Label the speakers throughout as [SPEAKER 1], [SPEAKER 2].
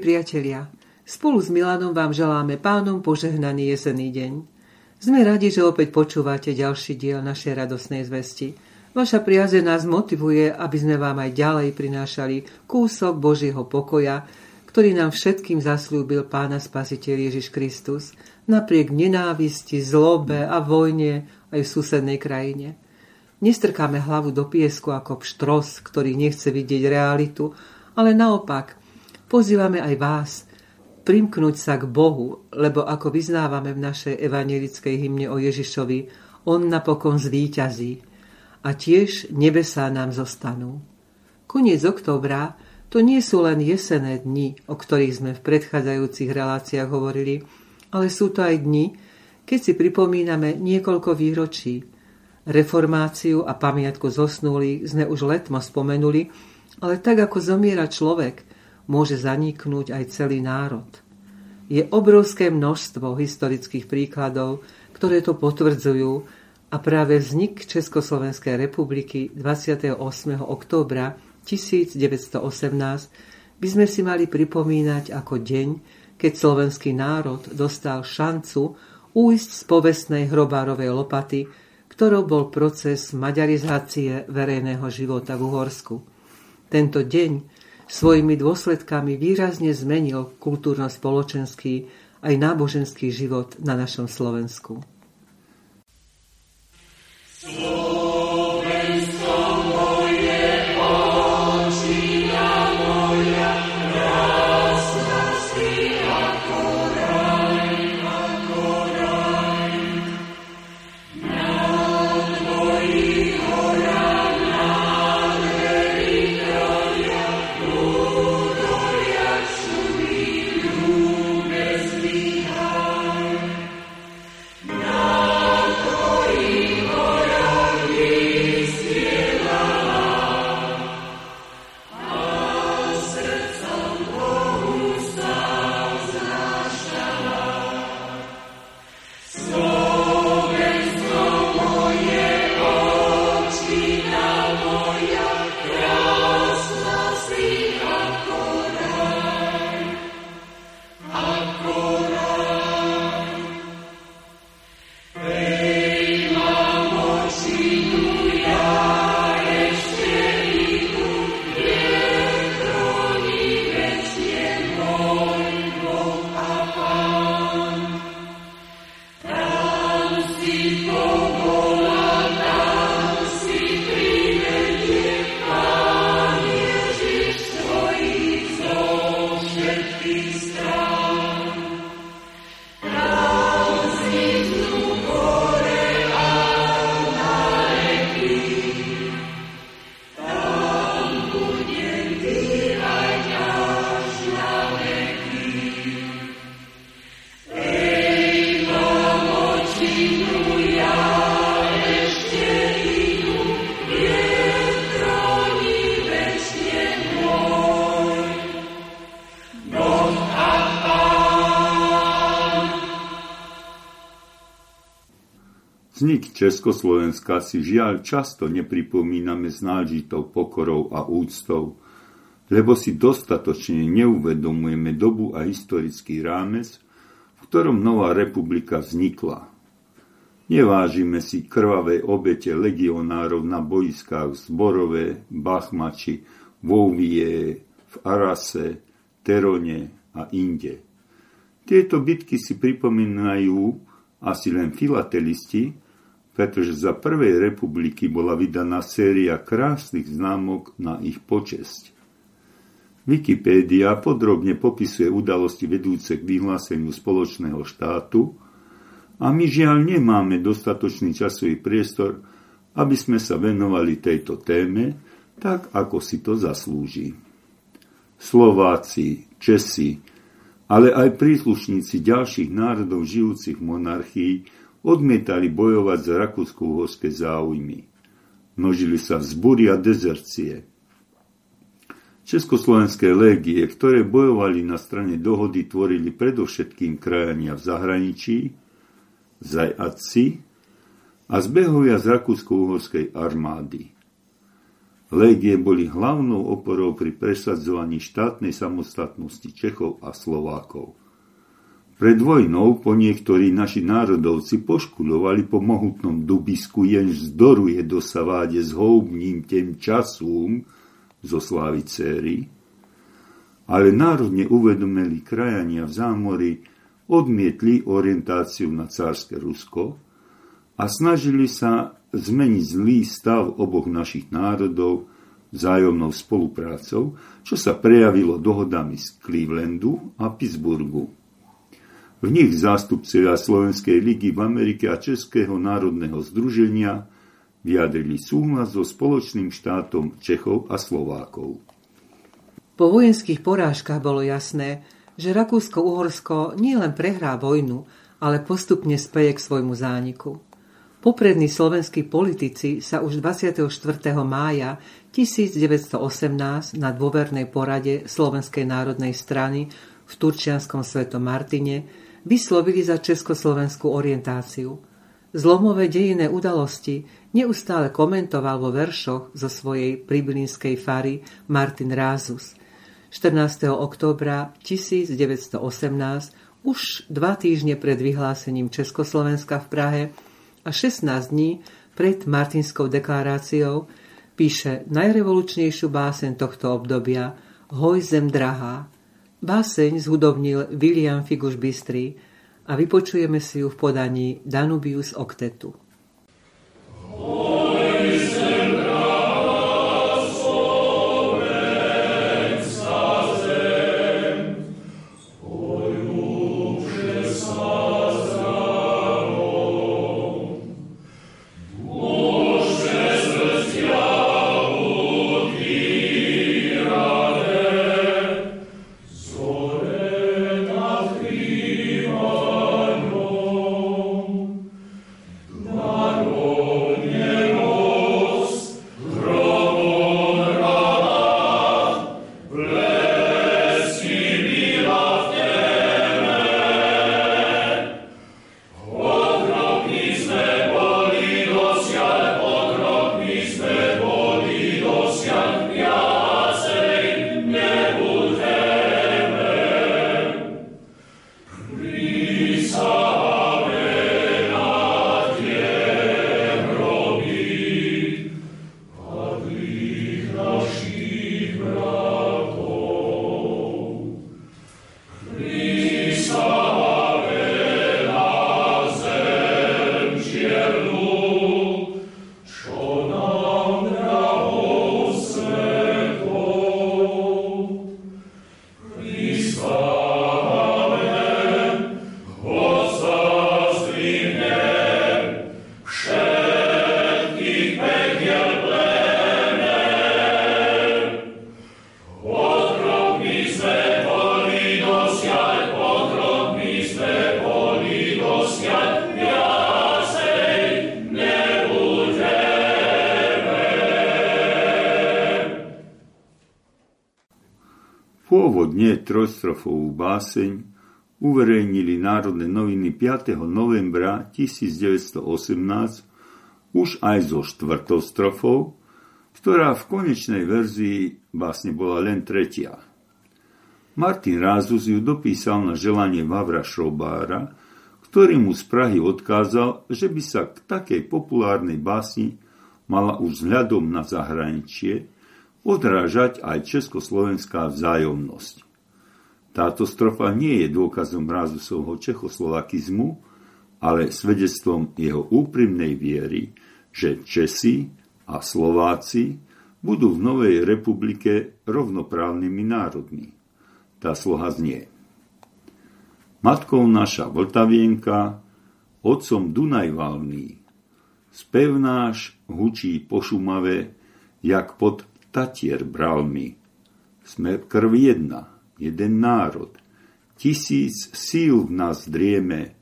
[SPEAKER 1] priatelia, spolu s Milanom vám želáme pánom požehnaný jesený deň. Sme radi, že opäť počúvate ďalší diel našej radosnej zvesti. Vaša priaze nás motivuje, aby sme vám aj ďalej prinášali kúsok Božieho pokoja, ktorý nám všetkým zaslúbil Pána Spasiteľ Ježiš Kristus, napriek nenávisti, zlobe a vojne aj v susednej krajine. Nestrkáme hlavu do piesku ako pštros, ktorý nechce vidieť realitu, ale naopak pozývame aj vás primknúť sa k Bohu, lebo ako vyznávame v našej evangelickej hymne o Ježišovi, On napokon zvíťazí a tiež nebesá nám zostanú. Koniec októbra to nie sú len jesené dni, o ktorých sme v predchádzajúcich reláciách hovorili, ale sú to aj dni, keď si pripomíname niekoľko výročí, Reformáciu a pamiatku zosnulých sme už letmo spomenuli, ale tak ako zomiera človek, môže zaniknúť aj celý národ. Je obrovské množstvo historických príkladov, ktoré to potvrdzujú a práve vznik Československej republiky 28. októbra 1918 by sme si mali pripomínať ako deň, keď slovenský národ dostal šancu újsť z povestnej hrobárovej lopaty ktorou bol proces maďarizácie verejného života v Uhorsku. Tento deň svojimi dôsledkami výrazne zmenil kultúrno-spoločenský aj náboženský život na našom Slovensku. Slovo.
[SPEAKER 2] Vznik Československa si žiaľ často nepripomíname s náležitou pokorou a úctou, lebo si dostatočne neuvedomujeme dobu a historický rámec, v ktorom nová republika vznikla. Nevážime si krvavé obete legionárov na boiskách v Zborové, Bachmači, Vouvie, v Arase, Terone a inde. Tieto bitky si pripomínajú asi len filatelisti, pretože za prvej republiky bola vydaná séria krásnych známok na ich počesť. Wikipédia podrobne popisuje udalosti vedúce k vyhláseniu spoločného štátu a my žiaľ nemáme dostatočný časový priestor, aby sme sa venovali tejto téme tak, ako si to zaslúži. Slováci, Česi, ale aj príslušníci ďalších národov žijúcich v monarchii odmietali bojovať za rakúsko-uhorské záujmy. Množili sa vzbury a dezercie. Československé légie, ktoré bojovali na strane dohody, tvorili predovšetkým krajania v zahraničí, zajatci a zbehovia z rakúsko-uhorskej armády. Légie boli hlavnou oporou pri presadzovaní štátnej samostatnosti Čechov a Slovákov. Pred vojnou po niektorí naši národovci poškudovali po mohutnom dubisku, jenž zdoruje do saváde s houbním tem časúm zo slávy céry, ale národne uvedomili krajania v zámori odmietli orientáciu na cárske Rusko a snažili sa zmeniť zlý stav oboch našich národov vzájomnou spoluprácou, čo sa prejavilo dohodami z Clevelandu a Pittsburghu. V nich zástupcovia Slovenskej ligy v Amerike a Českého národného združenia vyjadrili súhlas so spoločným štátom Čechov a Slovákov.
[SPEAKER 1] Po vojenských porážkach bolo jasné, že Rakúsko-Uhorsko nielen prehrá vojnu, ale postupne speje k svojmu zániku. Poprední slovenskí politici sa už 24. mája 1918 na dôvernej porade Slovenskej národnej strany v Turčianskom svetom Martine vyslovili za československú orientáciu. Zlomové dejinné udalosti neustále komentoval vo veršoch zo svojej priblinskej fary Martin Rázus. 14. októbra 1918 už dva týždne pred vyhlásením Československa v Prahe a 16 dní pred Martinskou deklaráciou píše najrevolučnejšiu básen tohto obdobia Hoj zem drahá. Báseň zhudobnil William Figuš Bystry a vypočujeme si ju v podaní Danubius Octetu.
[SPEAKER 2] Pôvodne trojstrofovú báseň uverejnili Národné noviny 5. novembra 1918 už aj so štvrtou strofou, ktorá v konečnej verzii básne bola len tretia. Martin Rázus ju dopísal na želanie Vavra Šrobára, ktorý mu z Prahy odkázal, že by sa k takej populárnej básni mala už vzhľadom na zahraničie odrážať aj československá vzájomnosť. Táto strofa nie je dôkazom Rázusovho čechoslovakizmu, ale svedectvom jeho úprimnej viery, že Česi a Slováci budú v Novej republike rovnoprávnymi národmi. Tá sloha znie. Matkou naša Vltavienka, otcom Dunajvalný, spevnáš hučí po Šumave, jak pod Tatier bral mi. Sme krv jedna, jeden národ. Tisíc síl v nás drieme.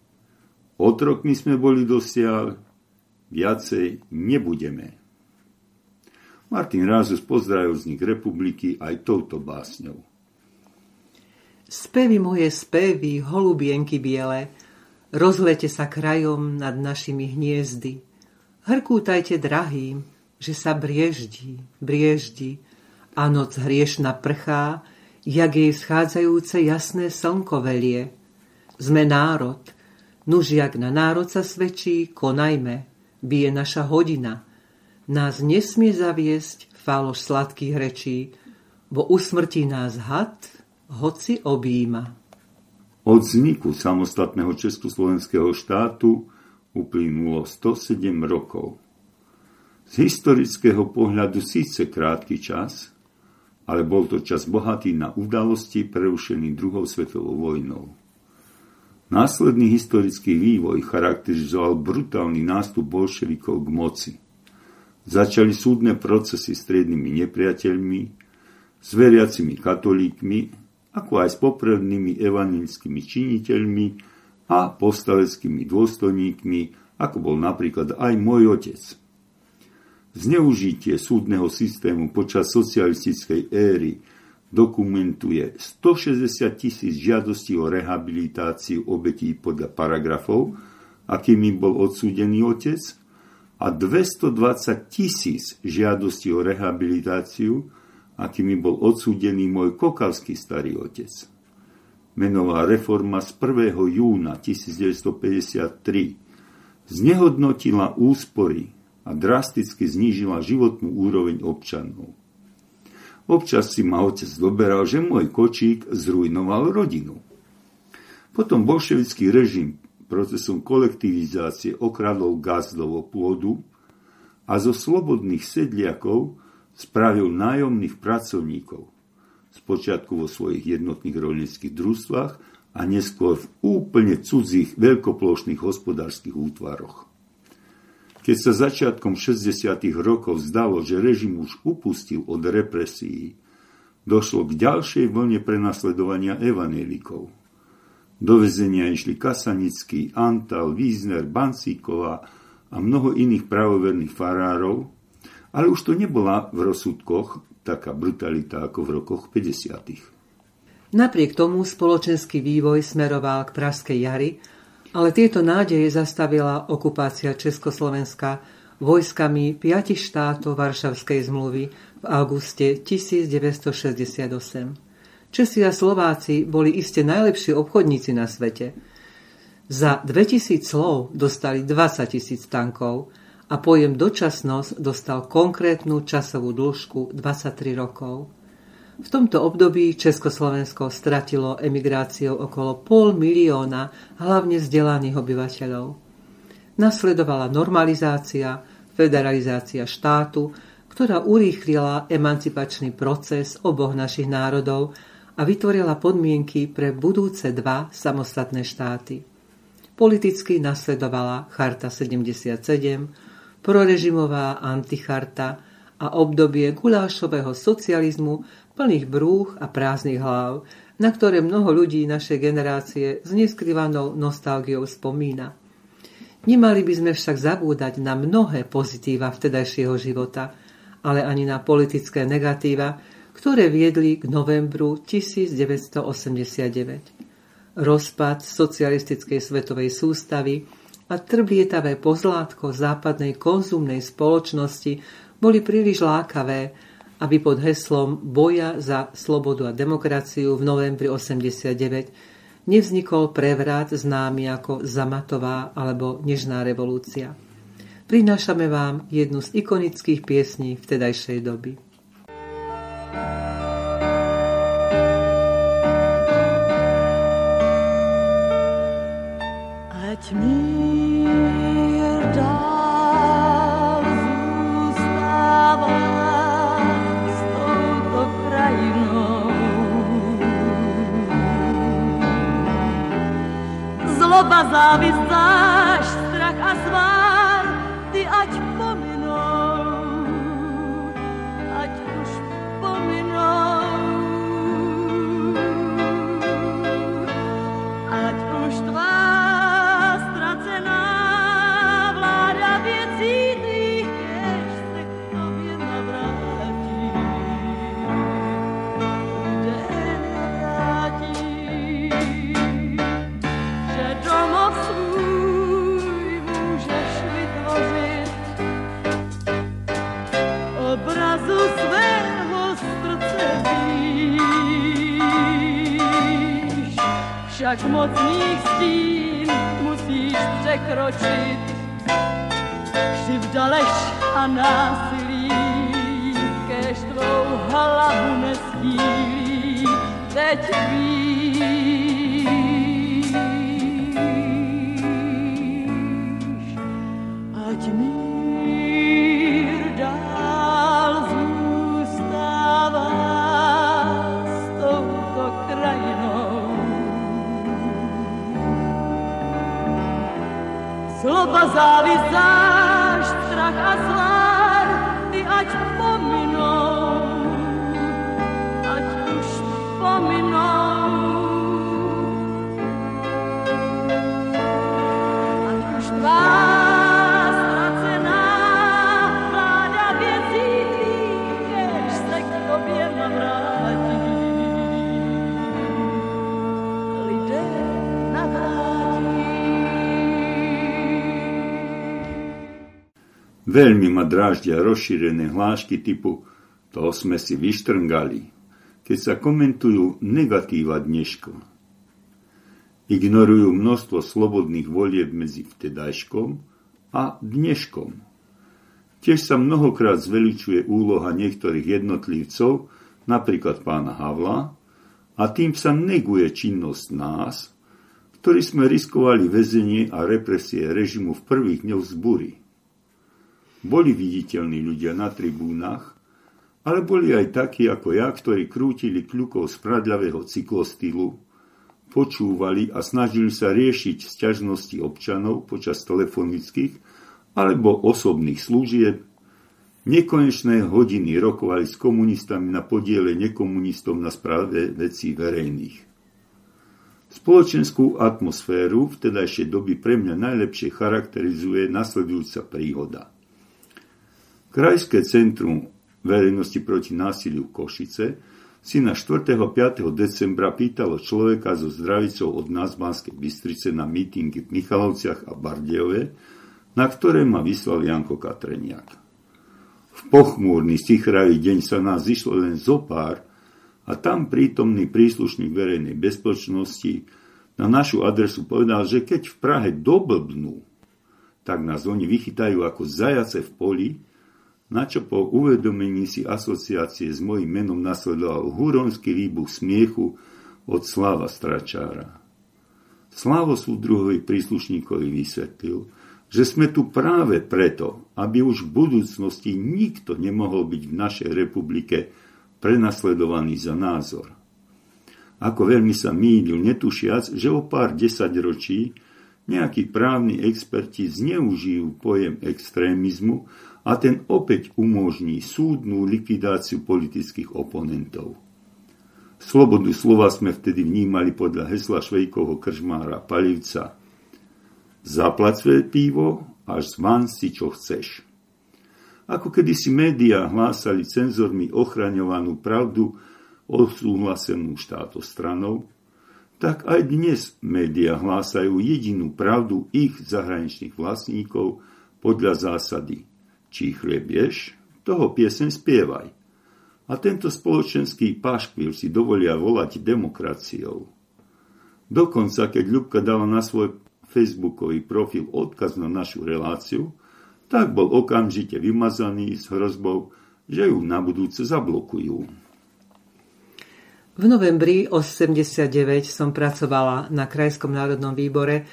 [SPEAKER 2] Otrokmi sme boli dosiaľ, viacej nebudeme. Martin Rázus pozdravil vznik republiky aj touto básňou.
[SPEAKER 1] Spevy moje spevy, holubienky biele, rozlete sa krajom nad našimi hniezdy. Hrkútajte drahým, že sa brieždí, brieždí a noc hriešna prchá, jak jej schádzajúce jasné slnko velie. Sme národ, nuž jak na národ sa svedčí, konajme, bije naša hodina. Nás nesmie zaviesť faloš sladkých rečí, bo usmrtí nás had, hoci objíma.
[SPEAKER 2] Od vzniku samostatného Československého štátu uplynulo 107 rokov. Z historického pohľadu síce krátky čas, ale bol to čas bohatý na udalosti prerušený druhou svetovou vojnou. Následný historický vývoj charakterizoval brutálny nástup bolševikov k moci. Začali súdne procesy s triednymi nepriateľmi, s veriacimi katolíkmi, ako aj s poprednými evangelickými činiteľmi a postaveckými dôstojníkmi, ako bol napríklad aj môj otec. Zneužitie súdneho systému počas socialistickej éry dokumentuje 160 tisíc žiadostí o rehabilitáciu obetí podľa paragrafov, akými bol odsúdený otec, a 220 tisíc žiadostí o rehabilitáciu, akými bol odsúdený môj kokavský starý otec. Menová reforma z 1. júna 1953 znehodnotila úspory a drasticky znížila životnú úroveň občanov. Občas si ma otec doberal, že môj kočík zrujnoval rodinu. Potom bolševický režim procesom kolektivizácie okradol gazdovo pôdu a zo slobodných sedliakov spravil nájomných pracovníkov. Spočiatku vo svojich jednotných rolnických družstvách a neskôr v úplne cudzích veľkoplošných hospodárskych útvaroch. Keď sa začiatkom 60. rokov zdalo, že režim už upustil od represií, došlo k ďalšej vlne prenasledovania evanelikov. Do vezenia išli Kasanický, Antal, Wiesner, Bancíková a mnoho iných pravoverných farárov, ale už to nebola v rozsudkoch taká brutalita ako v rokoch 50.
[SPEAKER 1] Napriek tomu spoločenský vývoj smeroval k Praskej jary, ale tieto nádeje zastavila okupácia Československa vojskami piatich štátov Varšavskej zmluvy v auguste 1968. Česi a Slováci boli iste najlepší obchodníci na svete. Za 2000 slov dostali 20 tisíc tankov a pojem dočasnosť dostal konkrétnu časovú dĺžku 23 rokov. V tomto období Československo stratilo emigráciou okolo pol milióna hlavne vzdelaných obyvateľov. Nasledovala normalizácia, federalizácia štátu, ktorá urýchlila emancipačný proces oboch našich národov a vytvorila podmienky pre budúce dva samostatné štáty. Politicky nasledovala Charta 77, prorežimová anticharta a obdobie gulášového socializmu plných brúch a prázdnych hlav, na ktoré mnoho ľudí našej generácie s neskrývanou nostalgiou spomína. Nemali by sme však zabúdať na mnohé pozitíva vtedajšieho života, ale ani na politické negatíva, ktoré viedli k novembru 1989. Rozpad socialistickej svetovej sústavy a trblietavé pozlátko západnej konzumnej spoločnosti boli príliš lákavé, aby pod heslom boja za slobodu a demokraciu v novembri 89 nevznikol prevrat známy ako Zamatová alebo Nežná revolúcia. Prinášame vám jednu z ikonických piesní vtedajšej doby. Ať mír as avisar.
[SPEAKER 3] Však mocných stín musíš překročit. Křivda, lež a násilí, kež tvou hlavu nestílí, teď víš. pasar y.
[SPEAKER 2] Veľmi ma dráždia rozšírené hlášky typu to sme si vyštrngali, keď sa komentujú negatíva dneška. Ignorujú množstvo slobodných volieb medzi vtedajškom a dneškom. Tiež sa mnohokrát zveličuje úloha niektorých jednotlivcov, napríklad pána Havla, a tým sa neguje činnosť nás, ktorí sme riskovali väzenie a represie režimu v prvých dňoch zbury. Boli viditeľní ľudia na tribúnach, ale boli aj takí ako ja, ktorí krútili kľukov z pradľavého cyklostylu, počúvali a snažili sa riešiť sťažnosti občanov počas telefonických alebo osobných služieb, nekonečné hodiny rokovali s komunistami na podiele nekomunistom na správe vecí verejných. Spoločenskú atmosféru vtedajšej doby pre mňa najlepšie charakterizuje nasledujúca príhoda. Krajské centrum verejnosti proti násiliu Košice si na 4. 5. decembra pýtalo človeka so zdravicou od nás Banskej Bystrice na mítingy v Michalovciach a Bardejove, na ktoré ma vyslal Janko Katreniak. V pochmúrny, stichravý deň sa nás zišlo len zo pár a tam prítomný príslušník verejnej bezpečnosti na našu adresu povedal, že keď v Prahe doblbnú, tak nás oni vychytajú ako zajace v poli na čo po uvedomení si asociácie s mojim menom nasledoval huronský výbuch smiechu od Slava Stračára. Slavo súdruhovi príslušníkovi vysvetlil, že sme tu práve preto, aby už v budúcnosti nikto nemohol byť v našej republike prenasledovaný za názor. Ako veľmi sa mýlil, netušiac, že o pár desaťročí nejakí právni experti zneužijú pojem extrémizmu a ten opäť umožní súdnu likvidáciu politických oponentov. Slobodu slova sme vtedy vnímali podľa hesla Švejkovho kržmára Palivca. Zaplať svoje pivo, až zvan si čo chceš. Ako kedysi médiá hlásali cenzormi ochraňovanú pravdu odsúhlasenú štátostranou, tak aj dnes médiá hlásajú jedinú pravdu ich zahraničných vlastníkov podľa zásady či chlebieš, toho piesen spievaj. A tento spoločenský paškvil si dovolia volať demokraciou. Dokonca, keď Ľubka dala na svoj facebookový profil odkaz na našu reláciu, tak bol okamžite vymazaný s hrozbou, že ju na budúce zablokujú.
[SPEAKER 1] V novembri 89 som pracovala na Krajskom národnom výbore,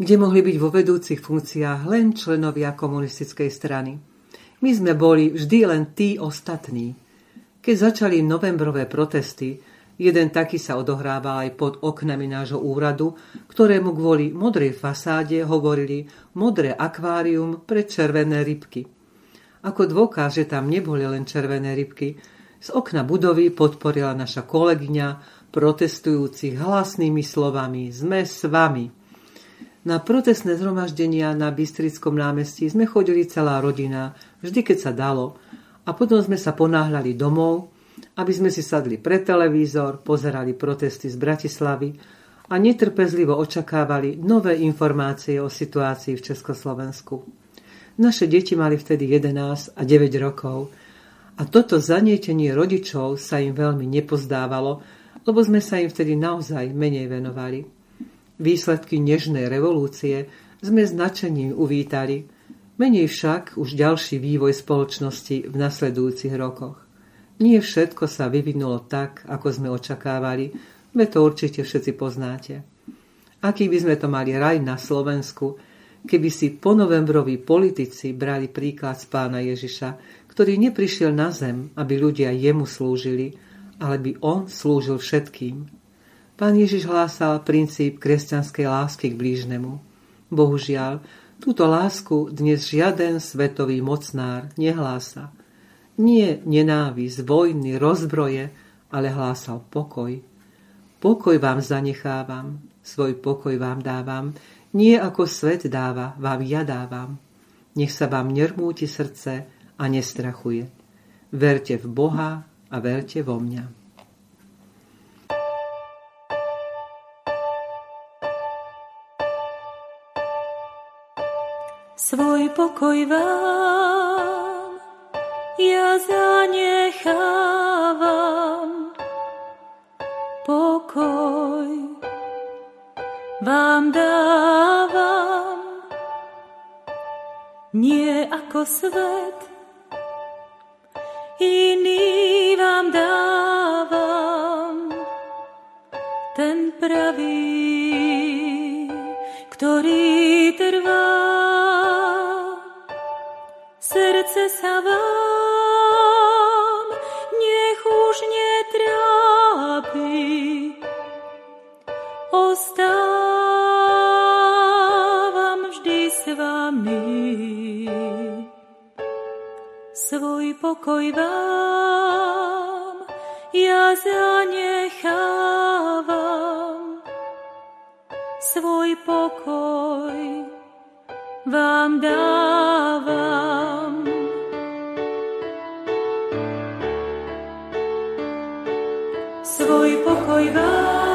[SPEAKER 1] kde mohli byť vo vedúcich funkciách len členovia komunistickej strany. My sme boli vždy len tí ostatní. Keď začali novembrové protesty, jeden taký sa odohrával aj pod oknami nášho úradu, ktorému kvôli modrej fasáde hovorili modré akvárium pre červené rybky. Ako dôkaz, že tam neboli len červené rybky, z okna budovy podporila naša kolegyňa protestujúcich hlasnými slovami Sme s vami. Na protestné zhromaždenia na Bystrickom námestí sme chodili celá rodina, vždy keď sa dalo. A potom sme sa ponáhľali domov, aby sme si sadli pre televízor, pozerali protesty z Bratislavy a netrpezlivo očakávali nové informácie o situácii v Československu. Naše deti mali vtedy 11 a 9 rokov a toto zanietenie rodičov sa im veľmi nepozdávalo, lebo sme sa im vtedy naozaj menej venovali. Výsledky nežnej revolúcie sme značením uvítali, menej však už ďalší vývoj spoločnosti v nasledujúcich rokoch. Nie všetko sa vyvinulo tak, ako sme očakávali, veď to určite všetci poznáte. Aký by sme to mali raj na Slovensku, keby si ponovembroví politici brali príklad z pána Ježiša, ktorý neprišiel na zem, aby ľudia jemu slúžili, ale by on slúžil všetkým. Pán Ježiš hlásal princíp kresťanskej lásky k blížnemu. Bohužiaľ, túto lásku dnes žiaden svetový mocnár nehlása. Nie nenávisť, vojny, rozbroje, ale hlásal pokoj. Pokoj vám zanechávam, svoj pokoj vám dávam, nie ako svet dáva, vám ja dávam. Nech sa vám nermúti srdce a nestrachuje. Verte v Boha a verte vo mňa.
[SPEAKER 4] Svoj pokoj vám ja zanechávam. Pokoj vám dávam, nie ako svet, iný vám dávam, ten pravý, Srdce sa vám nech už netrápi, ostávam vždy s vami. Svoj pokoj vám Svoj pokoj vám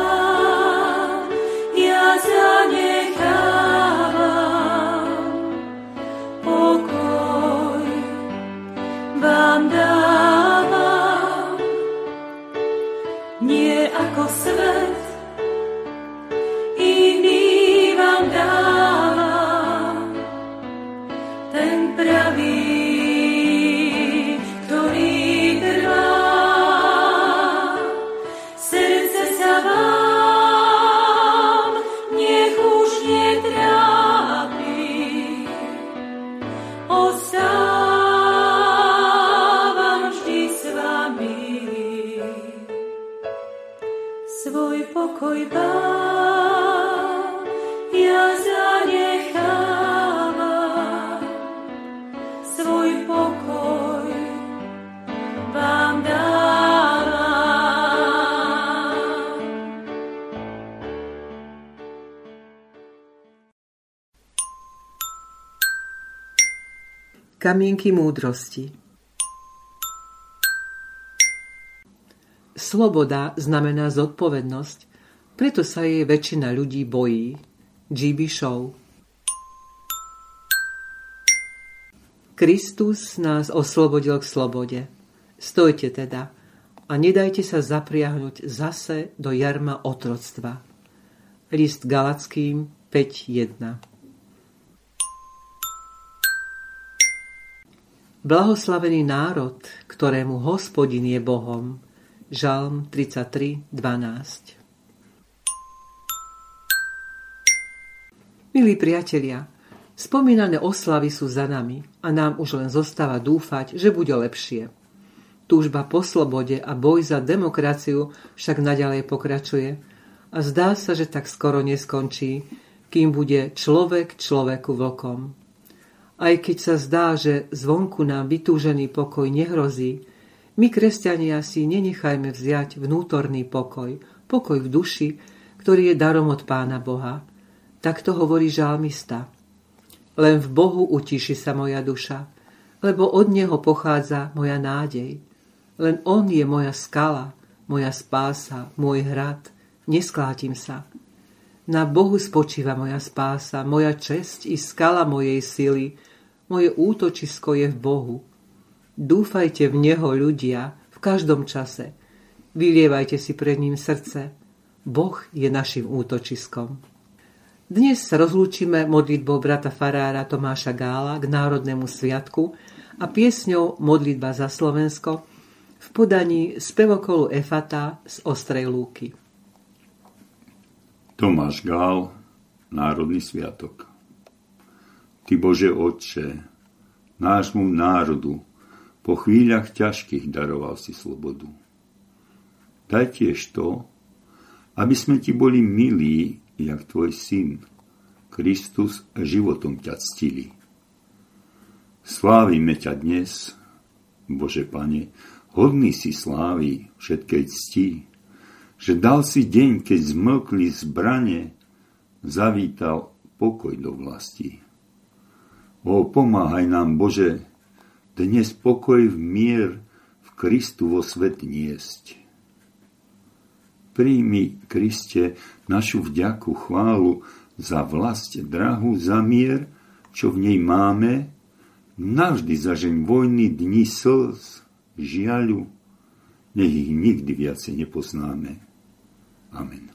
[SPEAKER 1] Kamienky múdrosti Sloboda znamená zodpovednosť, preto sa jej väčšina ľudí bojí. GB Show Kristus nás oslobodil k slobode. Stojte teda a nedajte sa zapriahnuť zase do jarma otroctva. List Galackým 5.1 Blahoslavený národ, ktorému hospodin je Bohom. Žalm 33, 12 Milí priatelia, spomínané oslavy sú za nami a nám už len zostáva dúfať, že bude lepšie. Túžba po slobode a boj za demokraciu však naďalej pokračuje a zdá sa, že tak skoro neskončí, kým bude človek človeku vlkom. Aj keď sa zdá, že zvonku nám vytúžený pokoj nehrozí, my, kresťania, si nenechajme vziať vnútorný pokoj, pokoj v duši, ktorý je darom od Pána Boha. Tak to hovorí žalmista. Len v Bohu utíši sa moja duša, lebo od Neho pochádza moja nádej. Len On je moja skala, moja spása, môj hrad, nesklátim sa. Na Bohu spočíva moja spása, moja česť i skala mojej sily, moje útočisko je v Bohu. Dúfajte v Neho ľudia v každom čase. Vylievajte si pred ním srdce. Boh je našim útočiskom. Dnes sa rozlúčime modlitbou brata farára Tomáša Gála k Národnému sviatku a piesňou Modlitba za Slovensko v podaní spevokolu Efata z Ostrej Lúky.
[SPEAKER 2] Tomáš Gál, Národný sviatok. Ty Bože Otče, nášmu národu, po chvíľach ťažkých daroval si slobodu. Daj tiež to, aby sme ti boli milí, jak tvoj syn, Kristus životom ťa ctili. Slávime ťa dnes, Bože Pane, hodný si slávy všetkej cti, že dal si deň, keď zmlkli zbrane, zavítal pokoj do vlasti. O, pomáhaj nám, Bože, dnes pokoj v mier v Kristu vo svet niesť. Príjmi, Kriste, našu vďaku, chválu za vlast drahu, za mier, čo v nej máme, navždy zažeň vojny dni slz, žiaľu, nech ich nikdy viacej nepoznáme. Amen.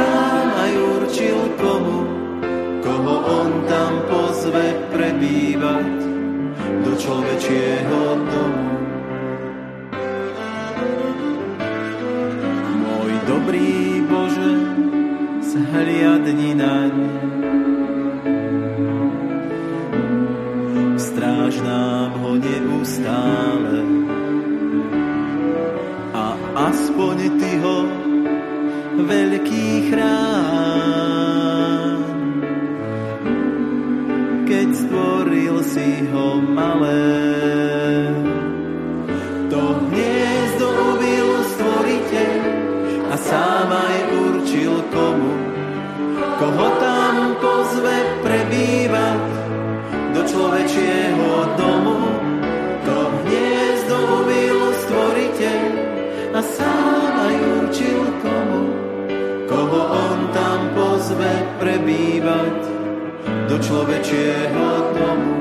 [SPEAKER 5] sám aj určil komu, koho on tam pozve prebývať do človečieho domu. Môj dobrý Bože, zhliadni naň. Stráž nám ho neustále a aspoň ty ho veľký chrán. Keď stvoril si ho malé, to hniezdo ubil stvoriteľ a sám aj určil komu, koho tam pozve prebývať do človečieho domu. človečie a tomu